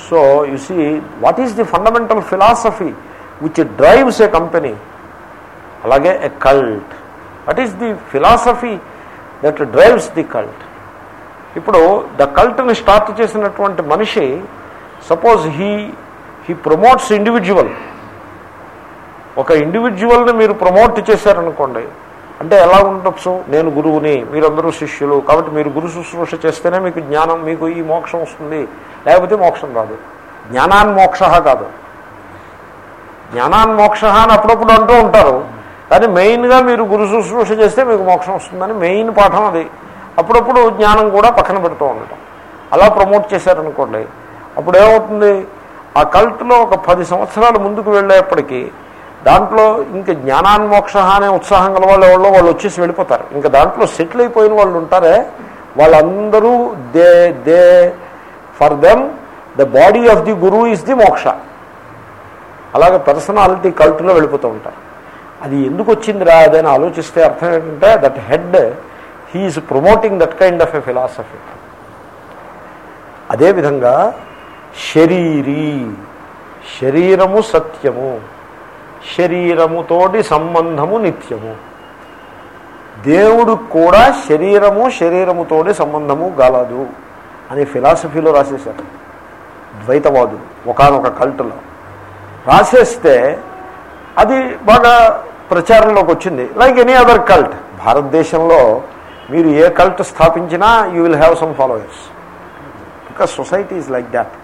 So you see what is the fundamental philosophy which drives a company అలాగే a cult that is the philosophy that drives the cult ఇప్పుడు ద కల్ట్ని స్టార్ట్ చేసినటువంటి మనిషి suppose he he promotes individual ఒక ఇండివిజువల్ని మీరు ప్రమోట్ చేశారనుకోండి అంటే ఎలా ఉండొచ్చు? నేను గురువుని మీరందరూ శిష్యులు కాబట్టి మీరు గురు శుశ్రూష చేస్తేనే మీకు జ్ఞానం మీకు ఈ మోక్షం వస్తుంది. లేకపోతే మోక్షం రాదు. జ్ఞానాన్ మోక్ష కాదు. జ్ఞానాన్ మోక్ష అని అప్పుడప్పుడు అంటూ ఉంటారు. కానీ మెయిన్గా మీరు గురు శుశ్రూష చేస్తే మీకు మోక్షం వస్తుందని మెయిన్ పాఠం అది. అప్పుడప్పుడు జ్ఞానం కూడా పక్కన పెడుతూ ఉండటం. అలా ప్రమోట్ చేశారనుకోండి అప్పుడు ఏమవుతుంది ఆ కల్ట్లో ఒక పది సంవత్సరాలు ముందుకు వెళ్ళేప్పటికీ దాంట్లో ఇంకా జ్ఞానాన్మోక్ష అనే ఉత్సాహం గల వాళ్ళు ఎవరో వాళ్ళు వచ్చేసి వెళ్ళిపోతారు. ఇంకా దాంట్లో సెటిల్ అయిపోయిన వాళ్ళు ఉంటారే వాళ్ళందరూ they they for them the body of the guru is the moksha. అలాగే పర్సనాలిటీ కల్ట్లో వెళ్ళిపోతూ ఉంటారు. అది ఎందుకు వచ్చిందిరా అదని ఆలోచిస్తే అర్థం ఏంటంటే that head he is promoting that kind of a philosophy అదేవిధంగా శరీరీ శరీరము సత్యము శరీరముతోటి సంబంధము నిత్యము. దేవుడు కూడా శరీరము శరీరముతోటి సంబంధము గలదు అని ఫిలాసఫీలో రాసేశారు. ద్వైతవాదులు ఒకనొక కల్టులో రాసేస్తే అది బాగా ప్రచారంలోకి వచ్చింది. లైక్ ఎనీ అదర్ కల్ట్ భారతదేశంలో మీరు ఏ cult స్థాపించినా you will have some followers because society is like that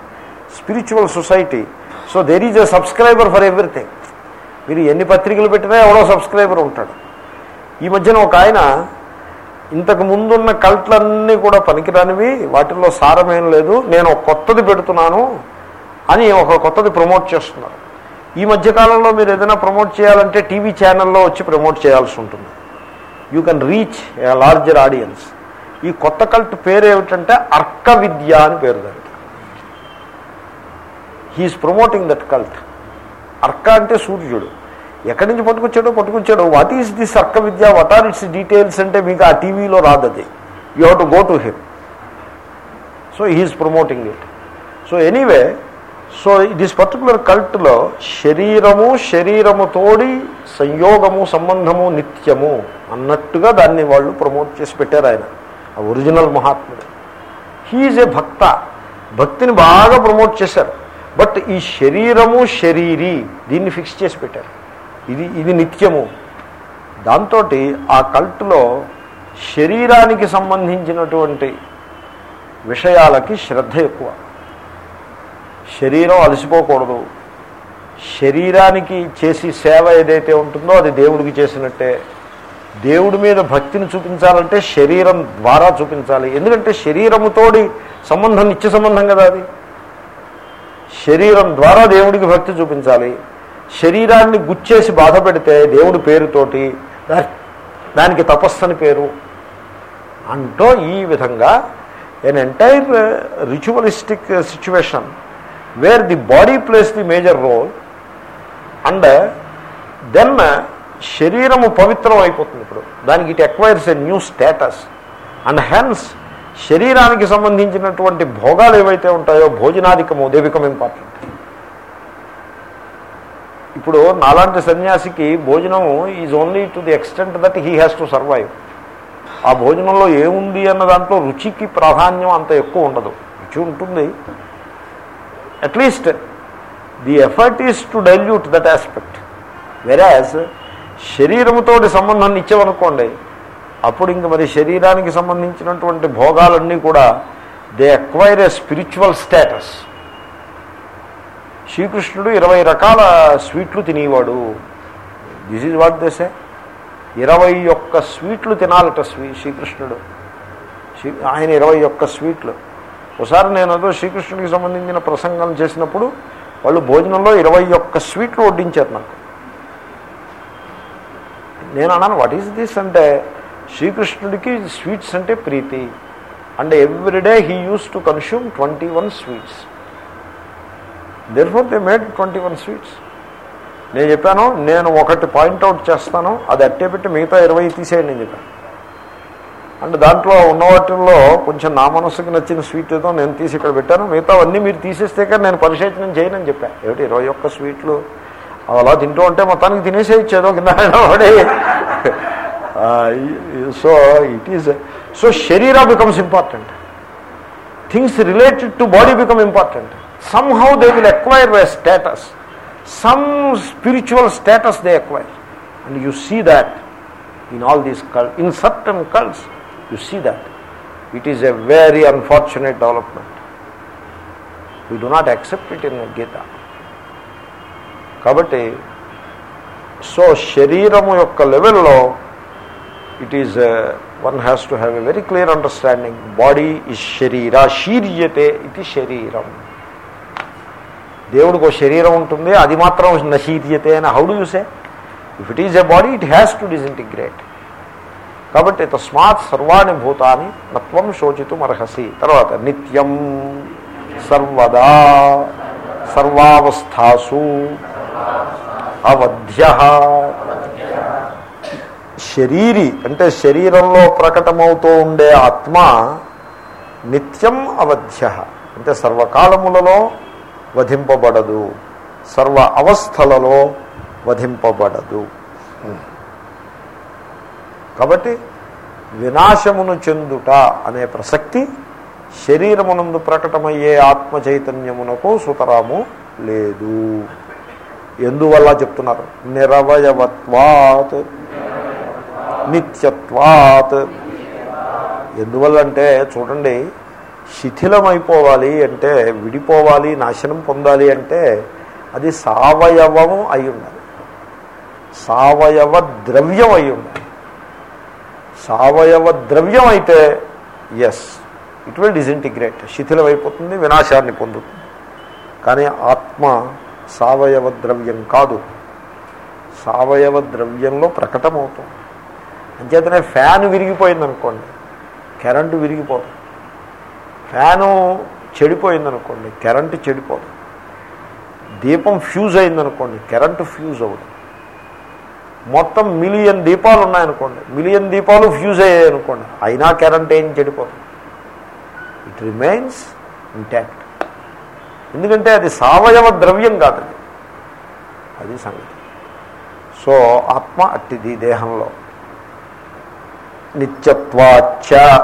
spiritual society so there is a subscriber for everything మీరు ఎన్ని పత్రికలు పెట్టినా ఎవడో సబ్స్క్రైబర్ ఉంటాడు. ఈ మధ్యన ఒక ఆయన ఇంతకు ముందున్న కల్ట్లన్నీ కూడా పనికిరానివి వాటిల్లో సారమేం లేదు నేను ఒక కొత్తది పెడుతున్నాను అని ఒక కొత్తది ప్రమోట్ చేస్తున్నారు. ఈ మధ్యకాలంలో మీరు ఏదైనా ప్రమోట్ చేయాలంటే టీవీ ఛానల్లో వచ్చి ప్రమోట్ చేయాల్సి ఉంటుంది. You can reach a larger audience ఈ కొత్త కల్ట్ పేరు ఏమిటంటే అర్క విద్య అని పేరు దానికి. He is promoting that cult Arka అంటే సూర్యుడు. ఎక్కడి నుంచి పట్టుకొచ్చాడో పట్టుకొచ్చాడో. What is this Arka Vidya? What are its details అంటే మీకు ఆ టీవీలో రాదు అది. You have to go to him so he is promoting it so anyway so this particular కల్ట్లో శరీరము శరీరముతోడి సంయోగము సంబంధము నిత్యము అన్నట్టుగా దాన్ని వాళ్ళు ప్రమోట్ చేసి పెట్టారు ఆయన. ఆ ఒరిజినల్ మహాత్ముడు. హీఈజ్ ఏ భక్త భక్తిని బాగా ప్రమోట్ చేశారు. బట్ ఈ శరీరము శరీరి దీన్ని ఫిక్స్ చేసి పెట్టారు. ఇది ఇది నిత్యము. దాంతో ఆ కల్ట్లో శరీరానికి సంబంధించినటువంటి విషయాలకి శ్రద్ధ ఎక్కువ. శరీరం అలసిపోకూడదు. శరీరానికి చేసి సేవ ఏదైతే ఉంటుందో అది దేవుడికి చేసినట్టే. దేవుడి మీద భక్తిని చూపించాలంటే శరీరం ద్వారా చూపించాలి. ఎందుకంటే శరీరముతోడి సంబంధం నిత్య సంబంధం కదా అది. శరీరం ద్వారా దేవుడికి భక్తి చూపించాలి. శరీరాన్ని గుచ్చేసి బాధ పెడితే దేవుడి పేరుతోటి దానికి తపస్సు అని పేరు అంటూ ఈ విధంగా an entire ritualistic situation where the body plays the major role and then శరీరము పవిత్రం అయిపోతుంది ఇప్పుడు. దానికి it acquires a new status and hence శరీరానికి సంబంధించినటువంటి భోగాలు ఏవైతే ఉంటాయో భోజనాధికము దే బికమ్ ఇంపార్టెంట్ ఇప్పుడు నాలాంటి సన్యాసికి భోజనం is only to the extent that he has to survive ఆ భోజనంలో ఏముంది అన్న దాంట్లో రుచికి ప్రాధాన్యం అంత ఎక్కువ ఉండదు. రుచి ఉంటుంది at least the effort is to dilute that aspect whereas శరీరముతో సంబంధాన్ని ఇచ్చామనుకోండి అప్పుడు ఇంక మరి శరీరానికి సంబంధించినటువంటి భోగాలన్నీ కూడా they acquire a spiritual status శ్రీకృష్ణుడు ఇరవై రకాల స్వీట్లు తినేవాడు. దిస్ ఈజ్ వాట్ దేశే ఇరవై ఒక్క స్వీట్లు తినాలట శ్రీకృష్ణుడు. శ్రీ ఆయన ఇరవై ఒక్క స్వీట్లు. ఒకసారి నేను ఏదో శ్రీకృష్ణుడికి సంబంధించిన ప్రసంగం చేసినప్పుడు వాళ్ళు భోజనంలో ఇరవై ఒక్క స్వీట్లు వడ్డించారు నాకు. నేను అన్నాను వాట్ ఈస్ దిస్ అంటే శ్రీకృష్ణుడికి స్వీట్స్ అంటే ప్రీతి. And everyday he use to consume twenty one sweets therefore they made twenty one sweets నేను చెప్పాను నేను ఒకటి పాయింట్అవుట్ చేస్తాను అది అట్టే పెట్టి మిగతా ఇరవై తీసేయండి నేను చెప్పాను. అండ్ దాంట్లో ఉన్న వాటిల్లో కొంచెం నా మనసుకు నచ్చిన స్వీట్ ఏదో నేను తీసి ఇక్కడ పెట్టాను. మిగతా అన్నీ మీరు తీసేస్తే కానీ నేను పరిశోధన చేయనని చెప్పాను ఏమిటి ఇరవై ఒక్క స్వీట్లు? అలా తింటూ ఉంటే మొత్తానికి తినేసేయచ్చేదో కింద సో ఇట్ ఈస్ సో శరీర becomes important things related to body become important somehow they will acquire a status some spiritual status they acquire and you see that in all these cult in certain cults you see that. It is a very unfortunate development. We do not accept it in Gita. కాబట్టి so శరీరము యొక్క లెవెల్లో it is one has to have a very clear understanding body is శరీర శీర్యతే ఇది శరీరం దేవుడికి ఒక శరీరం ఉంటుంది అది మాత్రం నశీర్యతే అని how do you say if it is a body it has to disintegrate కాబట్టి తస్మాత్ సర్వాణి భూతాన్ని నత్వం శోచితు అర్హసి తర్వాత నిత్యం సర్వదా సర్వావస్థాసు అవధ్య. శరీరి అంటే శరీరంలో ప్రకటమవుతూ ఉండే ఆత్మ నిత్యం అవధ్య. అంటే సర్వకాలములలో వధింపబడదు. సర్వ అవస్థలలో వధింపబడదు. కాబట్టి వినాశమును చెందుట అనే ప్రసక్తి శరీరమునందు ప్రకటమయ్యే ఆత్మ చైతన్యమునకు సుతరాము లేదు. ఎందువల్ల చెప్తున్నారు? నిరవయవత్వాత్. నిత్యత్వాత్. ఎందువల్ల అంటే చూడండి శిథిలమైపోవాలి అంటే విడిపోవాలి నాశనం పొందాలి అంటే అది సావయవము అయి ఉండాలి. సావయవ ద్రవ్యం అయి ఉండాలి. సావయవ ద్రవ్యం అయితే ఎస్ ఇట్ విల్ డిసింటిగ్రేట్ శిథిలమైపోతుంది వినాశాన్ని పొందుతుంది. కానీ ఆత్మ సావయవ ద్రవ్యం కాదు. సావయవ ద్రవ్యంలో ప్రకటమవుతుంది. అంచేతనే ఫ్యాన్ విరిగిపోయింది అనుకోండి కరెంటు విరిగిపోదు. ఫ్యాను చెడిపోయిందనుకోండి కరెంటు చెడిపోదు. దీపం ఫ్యూజ్ అయిందనుకోండి కరెంటు ఫ్యూజ్ అవ్వదు. మొత్తం మిలియన్ దీపాలు ఉన్నాయనుకోండి. మిలియన్ దీపాలు ఫ్యూజ్ అయ్యాయి అనుకోండి. అయినా కరెంట్ ఏం చెడిపోదు. ఇట్ రిమైన్స్ ఇంటాక్ట్ ఎందుకంటే అది సావయవ ద్రవ్యం కాదు అది. అది సంగతి. సో ఆత్మ అట్టిది దేహంలో. నిత్యత్వాచ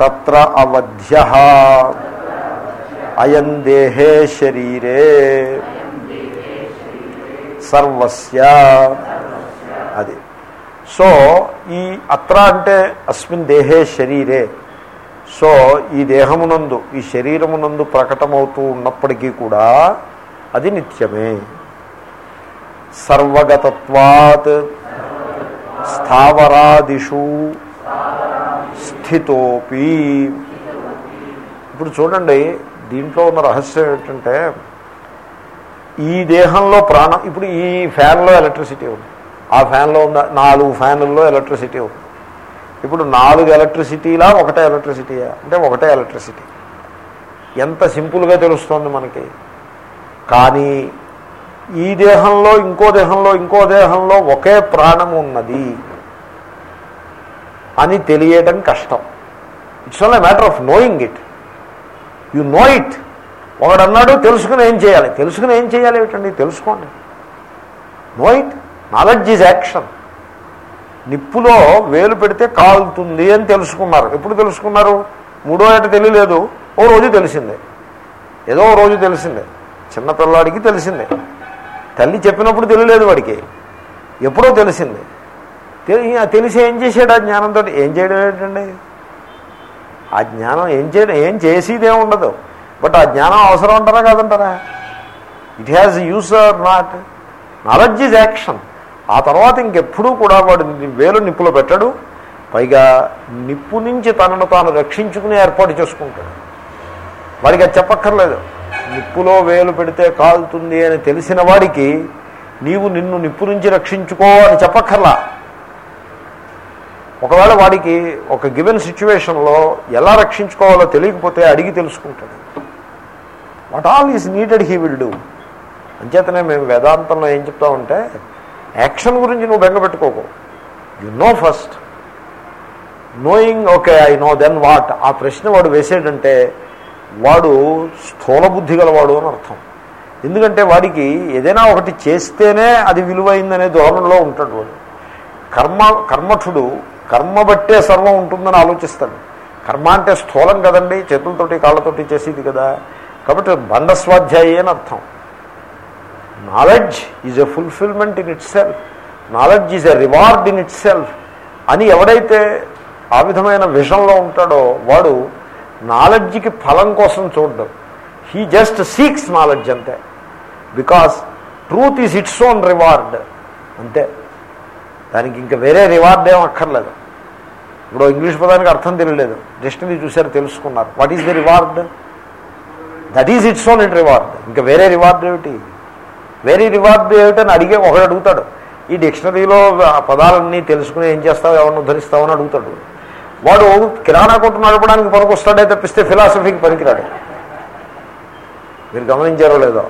తత్ర అవధ్య. అయం దేహే శరీరే. సర్వస్య. అది. సో ఈ అత్ర అంటే అస్మిన్ దేహే శరీరే. సో ఈ దేహమునందు ఈ శరీరమునందు ప్రకటమవుతూ ఉన్నప్పటికీ కూడా అది నిత్యమే. సర్వగతత్వాత్ స్థావరాదిషు స్థితోపి. ఇప్పుడు చూడండి దీంట్లో ఉన్న రహస్యం ఏంటంటే ఈ దేహంలో ప్రాణం ఇప్పుడు ఈ ఫ్యాన్లో ఎలక్ట్రిసిటీ ఉంది. ఆ ఫ్యాన్లో ఉన్న నాలుగు ఫ్యాన్లలో ఎలక్ట్రిసిటీ ఉంది. ఇప్పుడు నాలుగు ఎలక్ట్రిసిటీలా ఒకటే ఎలక్ట్రిసిటీయా అంటే ఒకటే ఎలక్ట్రిసిటీ. ఎంత సింపుల్గా తెలుస్తోంది మనకి. కానీ ఈ దేహంలో ఇంకో దేహంలో ఇంకో దేహంలో ఒకే ప్రాణం ఉన్నది అని తెలియటం కష్టం. It's only matter of knowing it you know it ఒకడన్నాడు తెలుసుకుని ఏం చేయాలి? తెలుసుకుని ఏం చేయాలి ఏమిటండి? తెలుసుకోండి. Know it. Knowledge is action నిప్పులో వేలు పెడితే కాలుతుంది అని తెలుసుకున్నారు. ఎప్పుడు తెలుసుకున్నారు? మూడో ఏట తెలియలేదు. ఓ రోజు తెలిసిందే. ఏదో రోజు తెలిసిందే. చిన్నపిల్లాడికి తెలిసిందే. తల్లి చెప్పినప్పుడు తెలియలేదు వాడికి. ఎప్పుడో తెలిసింది. తెలిసి ఏం చేసాడు ఆ జ్ఞానంతో? ఏం చేయడం ఏంటండి? ఆ జ్ఞానం ఏం చేయడం ఏం చేసేదే ఉండదు. బట్ ఆ జ్ఞానం అవసరం అంటారా కాదంటారా? It has uses or not knowledge is action ఆ తర్వాత ఇంకెప్పుడూ కూడా వాడు వేలు నిప్పులో పెట్టడు. పైగా నిప్పు నుంచి తనను తాను రక్షించుకుని ఏర్పాటు చేసుకుంటాడు. వాడికి అది చెప్పక్కర్లేదు. నిప్పులో వేలు పెడితే కాలుతుంది అని తెలిసిన వాడికి నీవు నిన్ను నిప్పు నుంచి రక్షించుకో అని చెప్పక్కర్లా. ఒకవేళ వాడికి ఒక గివెన్ సిచ్యువేషన్లో ఎలా రక్షించుకోవాలో తెలియకపోతే అడిగి తెలుసుకుంటాడు. What all is needed he will do. అంచేతనే మేము వేదాంతంలో ఏం చెప్తామంటే యాక్షన్ గురించి నువ్వు బెంగపెట్టుకోకు you know first. Knowing okay I know then what ఆ ప్రశ్న వాడు వేసేటంటే వాడు స్థూల బుద్ధి గలవాడు అని అర్థం. ఎందుకంటే వాడికి ఏదైనా ఒకటి చేస్తేనే అది విలువైందనే ధోరణిలో ఉంటాడు వాడు. కర్మ కర్మఠుడు కర్మ బట్టే సర్వం ఉంటుందని ఆలోచిస్తాడు. కర్మ అంటే స్థూలం కదండి చేతులతోటి కాళ్ళతోటి చేసేది కదా. కాబట్టి బండస్వాధ్యాయి అని అర్థం. Knowledge is a fulfilment in itself knowledge is a reward in itself అని ఎవడైతే ఆ విధమైన విషయంలో ఉంటాడో వాడు నాలెడ్జ్కి ఫలం కోసం చూడడం. హీ జస్ట్ సీక్స్ నాలెడ్జ్ అంతే. Because truth is its own reward అంతే. దానికి ఇంకా వేరే రివార్డ్ ఏం అక్కర్లేదు. ఇప్పుడు ఇంగ్లీష్ పదానికి అర్థం తెలియలేదు. డిక్షనరీ చూశారు తెలుసుకున్నారు. What is the reward that is its own it reward ఇంకా వేరే రివార్డ్ ఏమిటి? వేరే రివార్డ్ ఏమిటని అడిగే ఒకడు అడుగుతాడు. ఈ డిక్షనరీలో ఆ పదాలన్నీ తెలుసుకుని ఏం చేస్తావు ఎవరిని ఉద్ధరిస్తావు అని అడుగుతాడు. వాడు కిరాణా కొట్టు నడపడానికి పనికొస్తాడే తప్పిస్తే ఫిలాసఫీకి పనికిరాడు. మీరు గమనించారో లేదో?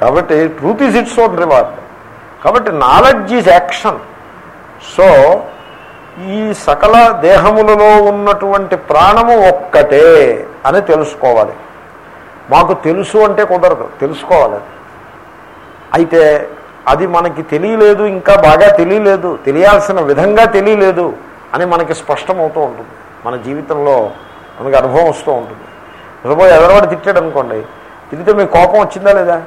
కాబట్టి truth is its own reward కాబట్టి నాలెడ్జ్ ఈజ్ యాక్షన్ సో ఈ సకల దేహములలో ఉన్నటువంటి ప్రాణము ఒక్కటే అని తెలుసుకోవాలి. మాకు తెలుసు అంటే కుదరదు తెలుసుకోవాలి. అయితే అది మనకి తెలియలేదు ఇంకా బాగా తెలియలేదు తెలియాల్సిన విధంగా తెలియలేదు అని మనకి స్పష్టమవుతూ ఉంటుంది. మన జీవితంలో మనకి అనుభవం వస్తూ ఉంటుంది. సపోజ్ ఎదరవాడు తిట్టాడు అనుకోండి తిరిగితే మీకు కోపం వచ్చిందా లేదా?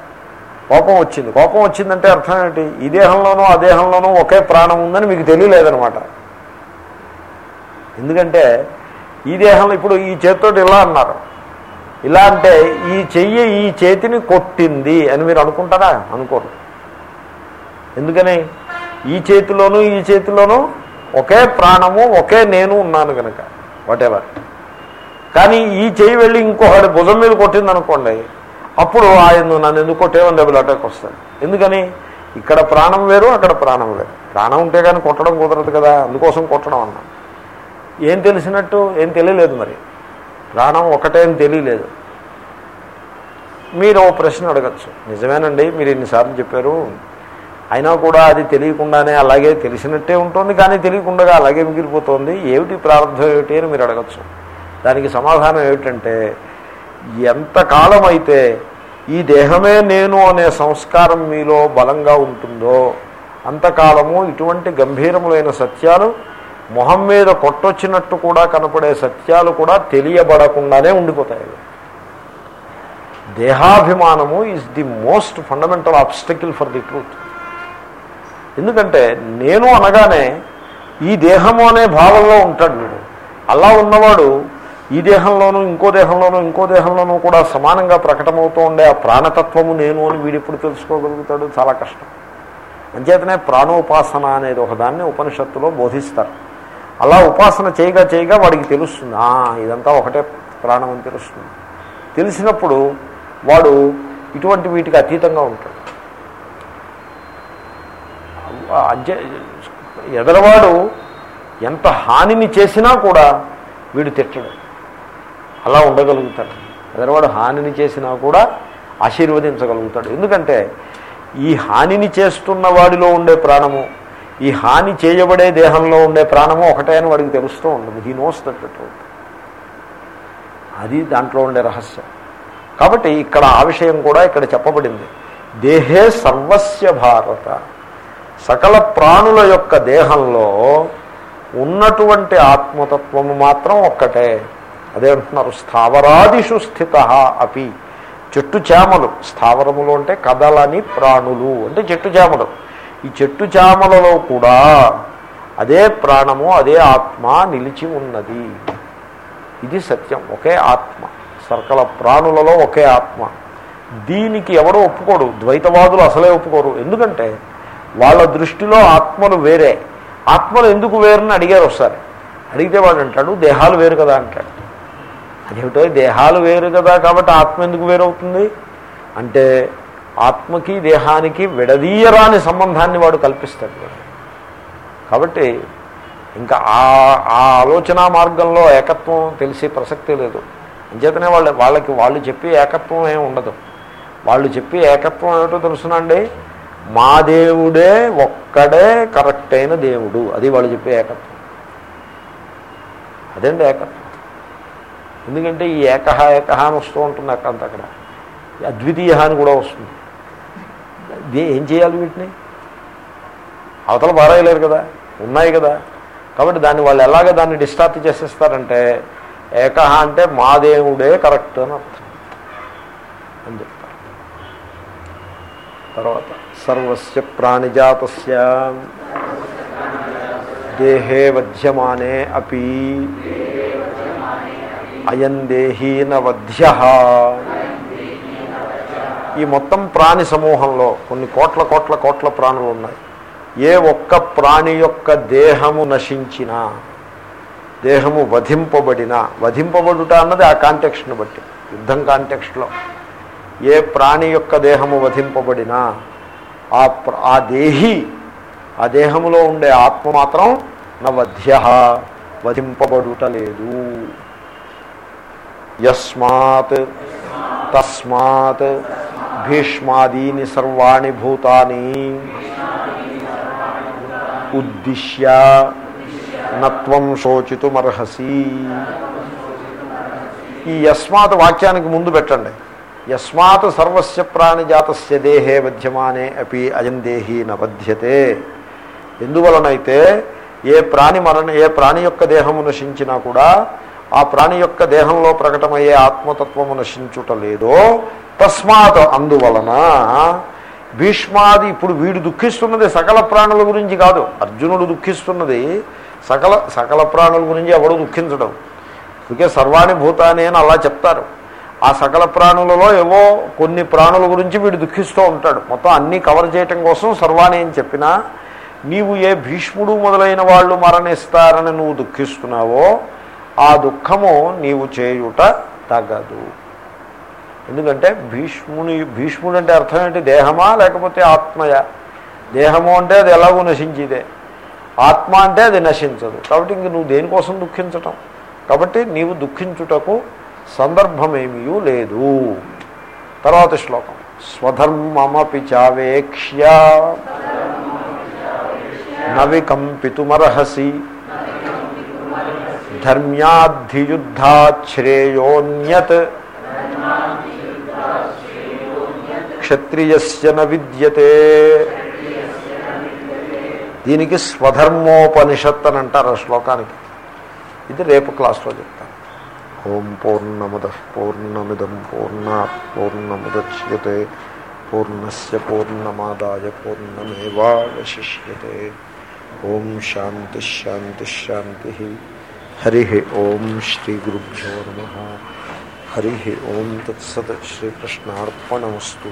కోపం వచ్చింది. కోపం వచ్చిందంటే అర్థం ఏంటి? ఈ దేహంలోనూ ఆ దేహంలోనూ ఒకే ప్రాణం ఉందని మీకు తెలియలేదనమాట ఎందుకంటే ఈ దేహంలో ఇప్పుడు ఈ చేతితోటి ఇలా అన్నారు. ఇలా అంటే ఈ చెయ్యి ఈ చేతిని కొట్టింది అని మీరు అనుకుంటారా? అనుకోరు. ఎందుకని? ఈ చేతిలోనూ ఈ చేతిలోనూ ఒకే ప్రాణము ఒకే నేను ఉన్నాను కనుక వాటెవర్ కానీ ఈ చెయ్యి వెళ్ళి ఇంకొకటి భుజం మీద కొట్టింది అనుకోండి అప్పుడు ఆయన నన్ను ఎందుకు కొట్టేవని డబుల్ అటాక్ వస్తుంది. ఎందుకని? ఇక్కడ ప్రాణం వేరు అక్కడ ప్రాణం వేరు. ప్రాణం ఉంటే కానీ కొట్టడం కుదరదు కదా అందుకోసం కొట్టడం అన్నాను. ఏం తెలిసినట్టు ఏం తెలియలేదు మరి. ప్రాణం ఒకటే అని తెలియలేదు. మీరు ఓ ప్రశ్న అడగచ్చు. నిజమేనండి మీరు ఎన్నిసార్లు చెప్పారు. అయినా కూడా అది తెలియకుండానే అలాగే తెలిసినట్టే ఉంటుంది కానీ తెలియకుండా అలాగే మిగిలిపోతుంది. ఏమిటి ప్రారంభం ఏమిటి అని మీరు అడగచ్చు. దానికి సమాధానం ఏమిటంటే ఎంతకాలం అయితే ఈ దేహమే నేను అనే సంస్కారం మీలో బలంగా ఉంటుందో అంతకాలము ఇటువంటి గంభీరములైన సత్యాలు మొహం మీద కొట్టొచ్చినట్టు కూడా కనపడే సత్యాలు కూడా తెలియబడకుండానే ఉండిపోతాయి. దేహాభిమానము is the most fundamental obstacle for the truth ఎందుకంటే నేను అనగానే ఈ దేహము అనే భావంలో ఉంటాడు వీడు. అలా ఉన్నవాడు ఈ దేహంలోనూ ఇంకో దేహంలోనూ ఇంకో దేహంలోనూ కూడా సమానంగా ప్రకటమవుతూ ఉండే ఆ ప్రాణతత్వము నేను అని వీడిప్పుడు తెలుసుకోగలుగుతాడు? చాలా కష్టం. అంచేతనే ప్రాణోపాసన అనేది ఒకదాన్ని ఉపనిషత్తులో బోధిస్తారు. అలా ఉపాసన చేయగా చేయగా వాడికి తెలుస్తుంది. ఇదంతా ఒకటే ప్రాణం అని తెలుస్తుంది. తెలిసినప్పుడు వాడు ఇటువంటి వీటికి అతీతంగా ఉంటాడు. ఎదరవాడు ఎంత హానిని చేసినా కూడా వీడు తిట్టడు. అలా ఉండగలుగుతాడు. ఎదరవాడు హానిని చేసినా కూడా ఆశీర్వదించగలుగుతాడు. ఎందుకంటే ఈ హానిని చేస్తున్న వాడిలో ఉండే ప్రాణము ఈ హాని చేయబడే దేహంలో ఉండే ప్రాణము ఒకటే అని వాడికి తెలుస్తూ ఉండదు. హీ నోస్ దట్ ట్రూత్ అది దాంట్లో ఉండే రహస్యం. కాబట్టి ఇక్కడ ఆ విషయం కూడా ఇక్కడ చెప్పబడింది. దేహే సర్వస్య భారత. సకల ప్రాణుల యొక్క దేహంలో ఉన్నటువంటి ఆత్మతత్వము మాత్రం ఒక్కటే. అదే అంటున్నారు స్థావరాదిషు స్థిత అపి. చెట్టు చేమలు. స్థావరములు అంటే కదలని ప్రాణులు అంటే చెట్టు చేమలు. ఈ చెట్టు చామలలో కూడా అదే ప్రాణము అదే ఆత్మ నిలిచి ఉన్నది. ఇది సత్యం ఒకే ఆత్మ. సర్కల ప్రాణులలో ఒకే ఆత్మ. దీనికి ఎవడో ఒప్పుకోడు? ద్వైతవాదులు అసలే ఒప్పుకోరు. ఎందుకంటే వాళ్ళ దృష్టిలో ఆత్మలు వేరే. ఆత్మలు ఎందుకు వేరని అడిగారు ఒకసారి. అడిగితే వాడు అంటాడు దేహాలు వేరు కదా అంటాడు. అదేమిటో దేహాలు వేరు కదా కాబట్టి ఆత్మ ఎందుకు వేరవుతుంది? అంటే ఆత్మకి దేహానికి విడదీయరాని సంబంధాన్ని వాడు కల్పిస్తాడు. కాబట్టి ఇంకా ఆ ఆ ఆలోచన మార్గంలో ఏకత్వం తెలిసే ప్రసక్తి లేదు. అంచేతనే వాళ్ళ వాళ్ళకి వాళ్ళు చెప్పి ఏకత్వం ఏమి ఉండదు. వాళ్ళు చెప్పి ఏకత్వం ఏమిటో తెలుసునండి? మా దేవుడే ఒక్కడే కరెక్ట్ అయిన దేవుడు. అది వాళ్ళు చెప్పే ఏకత్వం. అదండి ఏకత్వం. ఎందుకంటే ఈ ఏకహ ఏకహ అని వస్తూ ఉంటుంది అక్కడ. అక్కడ ఈ అద్వితీయ అని కూడా వస్తుంది. ఏం చేయాలి వీటిని? అవతల పారాయలేరు కదా ఉన్నాయి కదా. కాబట్టి దాన్ని వాళ్ళు ఎలాగ దాన్ని డిస్టార్ట్ చేసేస్తారంటే ఏకహ అంటే మాదేవుడే కరెక్ట్ అని అర్థం. అని చెప్తారు. తర్వాత సర్వస్య ప్రాణిజాతస్య. దేహే వధ్యమానే అపి. అయం దేహీన వధ్య. ఈ మొత్తం ప్రాణి సమూహంలో కొన్ని కోట్ల కోట్ల కోట్ల ప్రాణులు ఉన్నాయి. ఏ ఒక్క ప్రాణి యొక్క దేహము నశించినా దేహము వధింపబడిన వధింపబడుట అన్నది ఆ కాంటెక్స్ట్ని బట్టి యుద్ధం కాంటెక్స్ట్లో ఏ ప్రాణి యొక్క దేహము వధింపబడినా ఆ ఆ దేహి ఆ దేహములో ఉండే ఆత్మ మాత్రం నవధ్య వధింపబడుట లేదు. యస్మాత్ తస్మాత్ భీష్మాదీని సర్వాణి భూతాని. ఉద్దిశ్య నత్వం శోచితుమర్హసి. ఈ యస్మాత్ వాక్యానికి ముందు పెట్టండి. యస్మాత్ సర్వస్య ప్రాణిజాతస్య దేహే వధ్యమానే అపి అయం దేహీ నవధ్యతే ఎందువలనైతే ఏ ప్రాణి మరణ ఏ ప్రాణి యొక్క దేహము నశించినా కూడా ఆ ప్రాణి యొక్క దేహంలో ప్రకటమయ్యే ఆత్మతత్వము నశించుట లేదో తస్మాత్ అందువలన భీష్మాది ఇప్పుడు వీడు దుఃఖిస్తున్నది సకల ప్రాణుల గురించి కాదు. అర్జునుడు దుఃఖిస్తున్నది సకల సకల ప్రాణుల గురించి ఎవడు దుఃఖించడం. అందుకే సర్వాణి భూతాని అని అలా చెప్తారు. ఆ సకల ప్రాణులలో ఏవో కొన్ని ప్రాణుల గురించి వీడు దుఃఖిస్తూ ఉంటాడు. మొత్తం అన్నీ కవర్ చేయటం కోసం సర్వాణి అని చెప్పినా నీవు ఏ భీష్ముడు మొదలైన వాళ్ళు మరణిస్తారని నువ్వు దుఃఖిస్తున్నావో ఆ దుఃఖము నీవు చేయుట తగదు. ఎందుకంటే భీష్ముని భీష్ముడు అంటే అర్థం ఏంటి? దేహమా లేకపోతే ఆత్మయా? దేహము అంటే అది ఎలాగో నశించిదే. ఆత్మ అంటే అది నశించదు. కాబట్టి ఇంక నువ్వు దేనికోసం దుఃఖించటం? కాబట్టి నీవు దుఃఖించుటకు సందర్భమేమీ లేదు. తర్వాత శ్లోకం. స్వధర్మమపి చావేక్ష్య. నవికంపితుమర్హసి ధర్మ్యాద్ధియుద్ధాశ్రేయోన్యత్ క్షత్రియస్య న విద్యతే దీనికి స్వధర్మోపనిషత్ అని అంటారు ఆ శ్లోకానికి. ఇది రేపు క్లాస్లో చెప్తాను. ఓం పూర్ణముద పూర్ణమిదం పూర్ణా పూర్ణముద్యతే పూర్ణస్ పూర్ణమాదాయ పూర్ణమేవాశిష్యతే ఓం శాంతి శాంతి శాంతి. హరి ఓం శ్రీ గురుభ్యో నమ. हरि ओम तत्सद श्रीकृष्णापणमस्तु